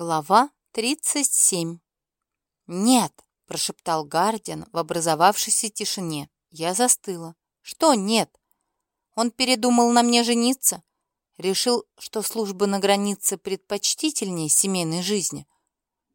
Глава 37. «Нет!» – прошептал Гардиан в образовавшейся тишине. Я застыла. «Что нет?» Он передумал на мне жениться? Решил, что служба на границе предпочтительнее семейной жизни?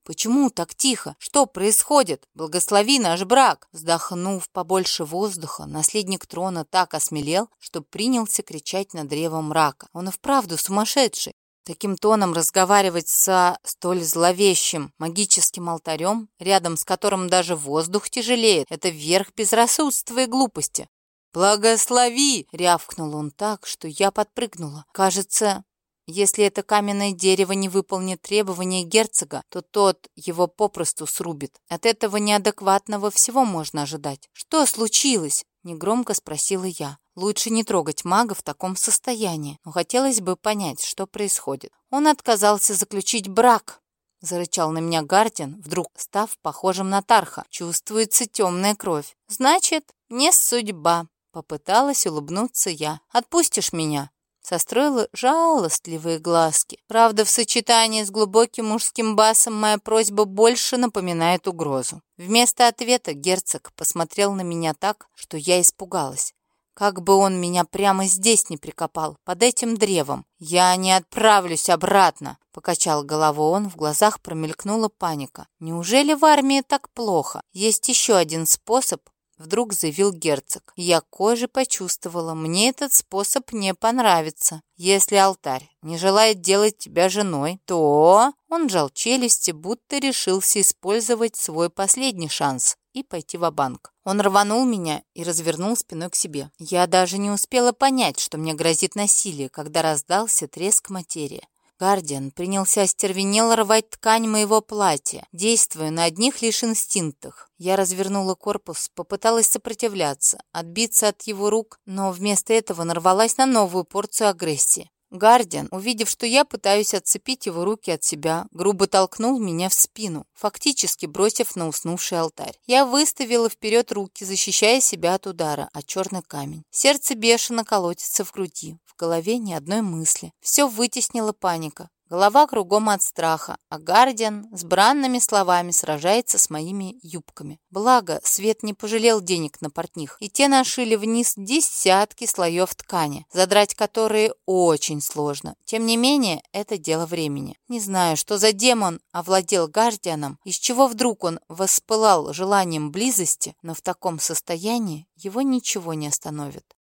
«Почему так тихо? Что происходит? Благослови наш брак!» Вздохнув побольше воздуха, наследник трона так осмелел, что принялся кричать на древом мрака. Он и вправду сумасшедший. Таким тоном разговаривать со столь зловещим магическим алтарем, рядом с которым даже воздух тяжелеет, это верх безрассудства и глупости. «Благослови!» — рявкнул он так, что я подпрыгнула. Кажется, если это каменное дерево не выполнит требования герцога, то тот его попросту срубит. От этого неадекватного всего можно ожидать. «Что случилось?» — негромко спросила я. Лучше не трогать мага в таком состоянии, но хотелось бы понять, что происходит. Он отказался заключить брак, зарычал на меня Гардин, вдруг став похожим на Тарха. Чувствуется темная кровь. Значит, не судьба. Попыталась улыбнуться я. Отпустишь меня? Состроила жалостливые глазки. Правда, в сочетании с глубоким мужским басом моя просьба больше напоминает угрозу. Вместо ответа герцог посмотрел на меня так, что я испугалась. Как бы он меня прямо здесь не прикопал, под этим древом. Я не отправлюсь обратно, покачал головой он, в глазах промелькнула паника. Неужели в армии так плохо? Есть еще один способ, вдруг заявил герцог. Я кожей почувствовала, мне этот способ не понравится. Если алтарь не желает делать тебя женой, то... Он жал челюсти, будто решился использовать свой последний шанс и пойти в банк Он рванул меня и развернул спиной к себе. Я даже не успела понять, что мне грозит насилие, когда раздался треск материи. Гардиан принялся остервенело рвать ткань моего платья, действуя на одних лишь инстинктах. Я развернула корпус, попыталась сопротивляться, отбиться от его рук, но вместо этого нарвалась на новую порцию агрессии. Гардиан, увидев, что я пытаюсь отцепить его руки от себя, грубо толкнул меня в спину, фактически бросив на уснувший алтарь. Я выставила вперед руки, защищая себя от удара, а черный камень. Сердце бешено колотится в груди, в голове ни одной мысли. Все вытеснила паника. Голова кругом от страха, а Гардиан с бранными словами сражается с моими юбками. Благо, Свет не пожалел денег на портних, и те нашили вниз десятки слоев ткани, задрать которые очень сложно. Тем не менее, это дело времени. Не знаю, что за демон овладел Гардианом, из чего вдруг он воспылал желанием близости, но в таком состоянии его ничего не остановит.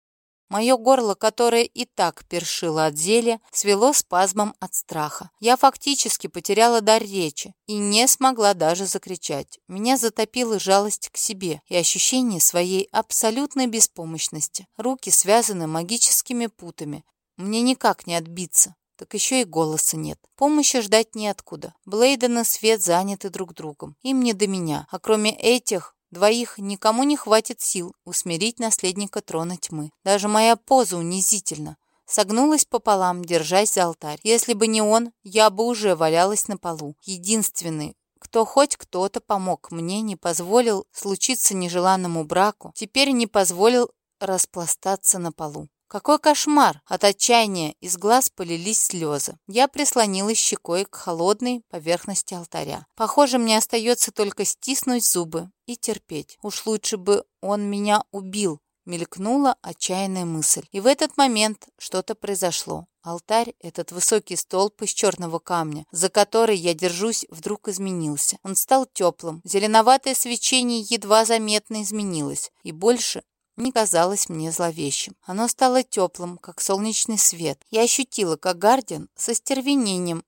Мое горло, которое и так першило от зелья, свело спазмом от страха. Я фактически потеряла дар речи и не смогла даже закричать. Меня затопила жалость к себе и ощущение своей абсолютной беспомощности. Руки связаны магическими путами. Мне никак не отбиться. Так еще и голоса нет. Помощи ждать неоткуда. Блейден и Свет заняты друг другом. Им не до меня. А кроме этих Двоих никому не хватит сил усмирить наследника трона тьмы. Даже моя поза унизительна. Согнулась пополам, держась за алтарь. Если бы не он, я бы уже валялась на полу. Единственный, кто хоть кто-то помог мне, не позволил случиться нежеланному браку, теперь не позволил распластаться на полу. Какой кошмар! От отчаяния из глаз полились слезы. Я прислонилась щекой к холодной поверхности алтаря. Похоже, мне остается только стиснуть зубы и терпеть. Уж лучше бы он меня убил, мелькнула отчаянная мысль. И в этот момент что-то произошло. Алтарь, этот высокий столб из черного камня, за который я держусь, вдруг изменился. Он стал теплым. Зеленоватое свечение едва заметно изменилось. И больше не казалось мне зловещим. Оно стало теплым, как солнечный свет. Я ощутила, как Гардиан со стервенением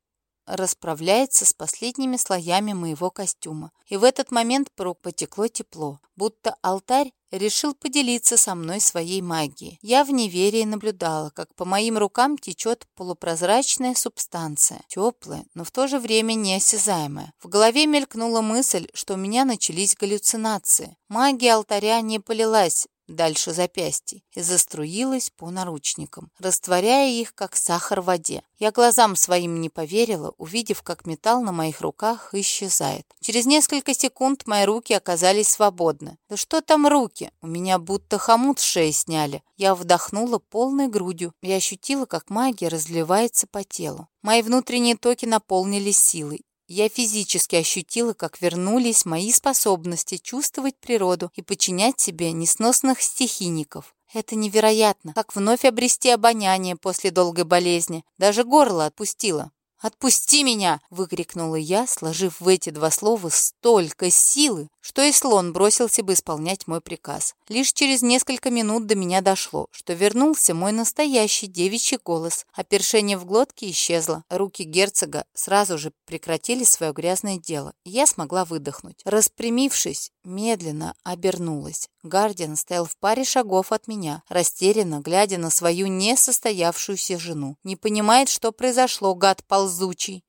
расправляется с последними слоями моего костюма. И в этот момент по рук потекло тепло, будто алтарь решил поделиться со мной своей магией. Я в неверии наблюдала, как по моим рукам течет полупрозрачная субстанция, теплая, но в то же время неосязаемая. В голове мелькнула мысль, что у меня начались галлюцинации. Магия алтаря не полилась дальше запястья и заструилась по наручникам, растворяя их, как сахар в воде. Я глазам своим не поверила, увидев, как металл на моих руках исчезает. Через несколько секунд мои руки оказались свободны. Да что там руки? У меня будто хомут с шеи сняли. Я вдохнула полной грудью и ощутила, как магия разливается по телу. Мои внутренние токи наполнились силой Я физически ощутила, как вернулись мои способности чувствовать природу и подчинять себе несносных стихийников. Это невероятно, как вновь обрести обоняние после долгой болезни. Даже горло отпустило. «Отпусти меня!» — выкрикнула я, сложив в эти два слова столько силы, что и слон бросился бы исполнять мой приказ. Лишь через несколько минут до меня дошло, что вернулся мой настоящий девичий голос, а першение в глотке исчезло. Руки герцога сразу же прекратили свое грязное дело, и я смогла выдохнуть. Распрямившись, медленно обернулась. Гардиан стоял в паре шагов от меня, растерянно глядя на свою несостоявшуюся жену. Не понимает, что произошло, гад ползучий.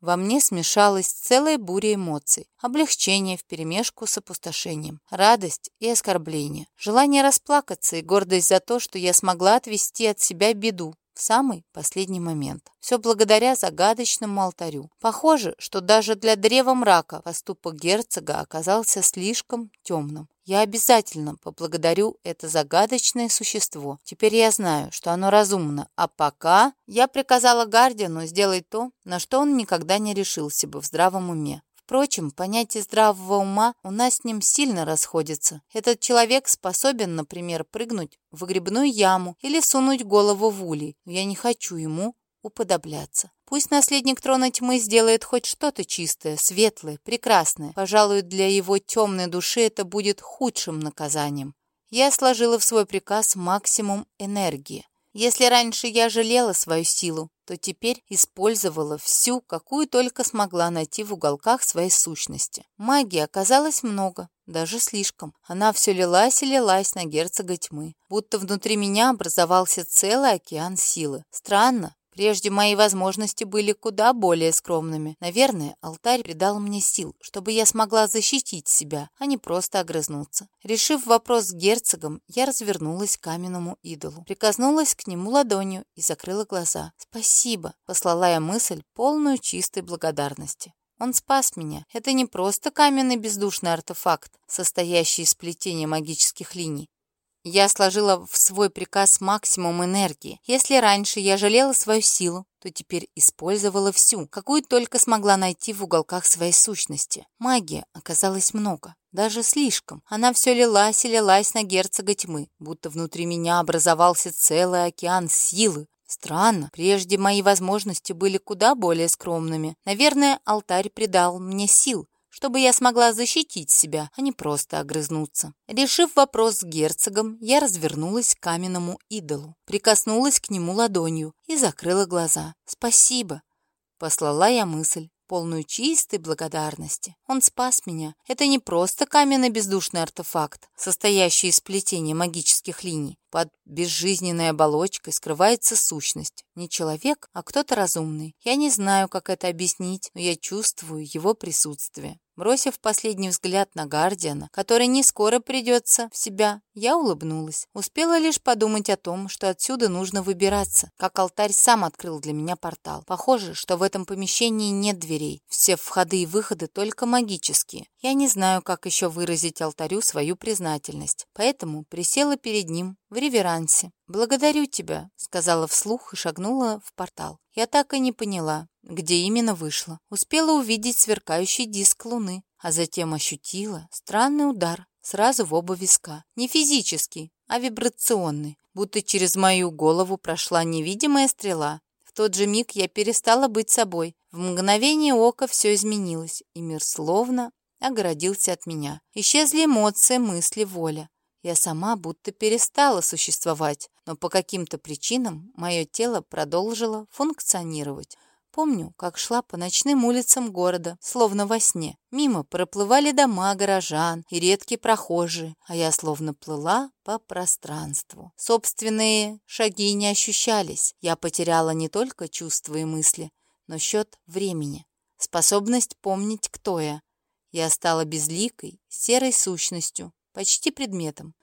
Во мне смешалась целая буря эмоций. Облегчение вперемешку с опустошением, радость и оскорбление, желание расплакаться и гордость за то, что я смогла отвести от себя беду в самый последний момент. Все благодаря загадочному алтарю. Похоже, что даже для древа мрака поступок герцога оказался слишком темным. Я обязательно поблагодарю это загадочное существо. Теперь я знаю, что оно разумно. А пока я приказала Гардиану сделать то, на что он никогда не решился бы в здравом уме. Впрочем, понятие здравого ума у нас с ним сильно расходится. Этот человек способен, например, прыгнуть в выгребную яму или сунуть голову в улей, но я не хочу ему уподобляться. Пусть наследник трона тьмы сделает хоть что-то чистое, светлое, прекрасное. Пожалуй, для его темной души это будет худшим наказанием. Я сложила в свой приказ максимум энергии. Если раньше я жалела свою силу, то теперь использовала всю, какую только смогла найти в уголках своей сущности. Магии оказалось много, даже слишком. Она все лилась и лилась на герцога тьмы, будто внутри меня образовался целый океан силы. Странно, Прежде мои возможности были куда более скромными. Наверное, алтарь придал мне сил, чтобы я смогла защитить себя, а не просто огрызнуться. Решив вопрос с герцогом, я развернулась к каменному идолу, прикоснулась к нему ладонью и закрыла глаза. «Спасибо», — послала я мысль, полную чистой благодарности. Он спас меня. Это не просто каменный бездушный артефакт, состоящий из плетения магических линий. Я сложила в свой приказ максимум энергии. Если раньше я жалела свою силу, то теперь использовала всю, какую только смогла найти в уголках своей сущности. Магии оказалось много, даже слишком. Она все лилась и лилась на герцога тьмы, будто внутри меня образовался целый океан силы. Странно, прежде мои возможности были куда более скромными. Наверное, алтарь придал мне сил, чтобы я смогла защитить себя, а не просто огрызнуться. Решив вопрос с герцогом, я развернулась к каменному идолу, прикоснулась к нему ладонью и закрыла глаза. «Спасибо!» — послала я мысль полную чистой благодарности. Он спас меня. Это не просто каменный бездушный артефакт, состоящий из плетения магических линий. Под безжизненной оболочкой скрывается сущность. Не человек, а кто-то разумный. Я не знаю, как это объяснить, но я чувствую его присутствие. Бросив последний взгляд на Гардиана, который не скоро придется в себя, я улыбнулась. Успела лишь подумать о том, что отсюда нужно выбираться, как алтарь сам открыл для меня портал. Похоже, что в этом помещении нет дверей. Все входы и выходы только магические. Я не знаю, как еще выразить алтарю свою признательность, поэтому присела перед ним в реверансе. «Благодарю тебя», — сказала вслух и шагнула в портал. Я так и не поняла, где именно вышла. Успела увидеть сверкающий диск луны, а затем ощутила странный удар сразу в оба виска. Не физический, а вибрационный, будто через мою голову прошла невидимая стрела. В тот же миг я перестала быть собой. В мгновение ока все изменилось, и мир словно огородился от меня. Исчезли эмоции, мысли, воля. Я сама будто перестала существовать, но по каким-то причинам мое тело продолжило функционировать. Помню, как шла по ночным улицам города, словно во сне. Мимо проплывали дома горожан и редкие прохожие, а я словно плыла по пространству. Собственные шаги не ощущались. Я потеряла не только чувства и мысли, но счет времени, способность помнить, кто я. Я стала безликой, серой сущностью, почти предметом.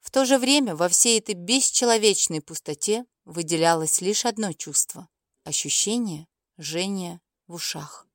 В то же время во всей этой бесчеловечной пустоте выделялось лишь одно чувство — ощущение жжения в ушах.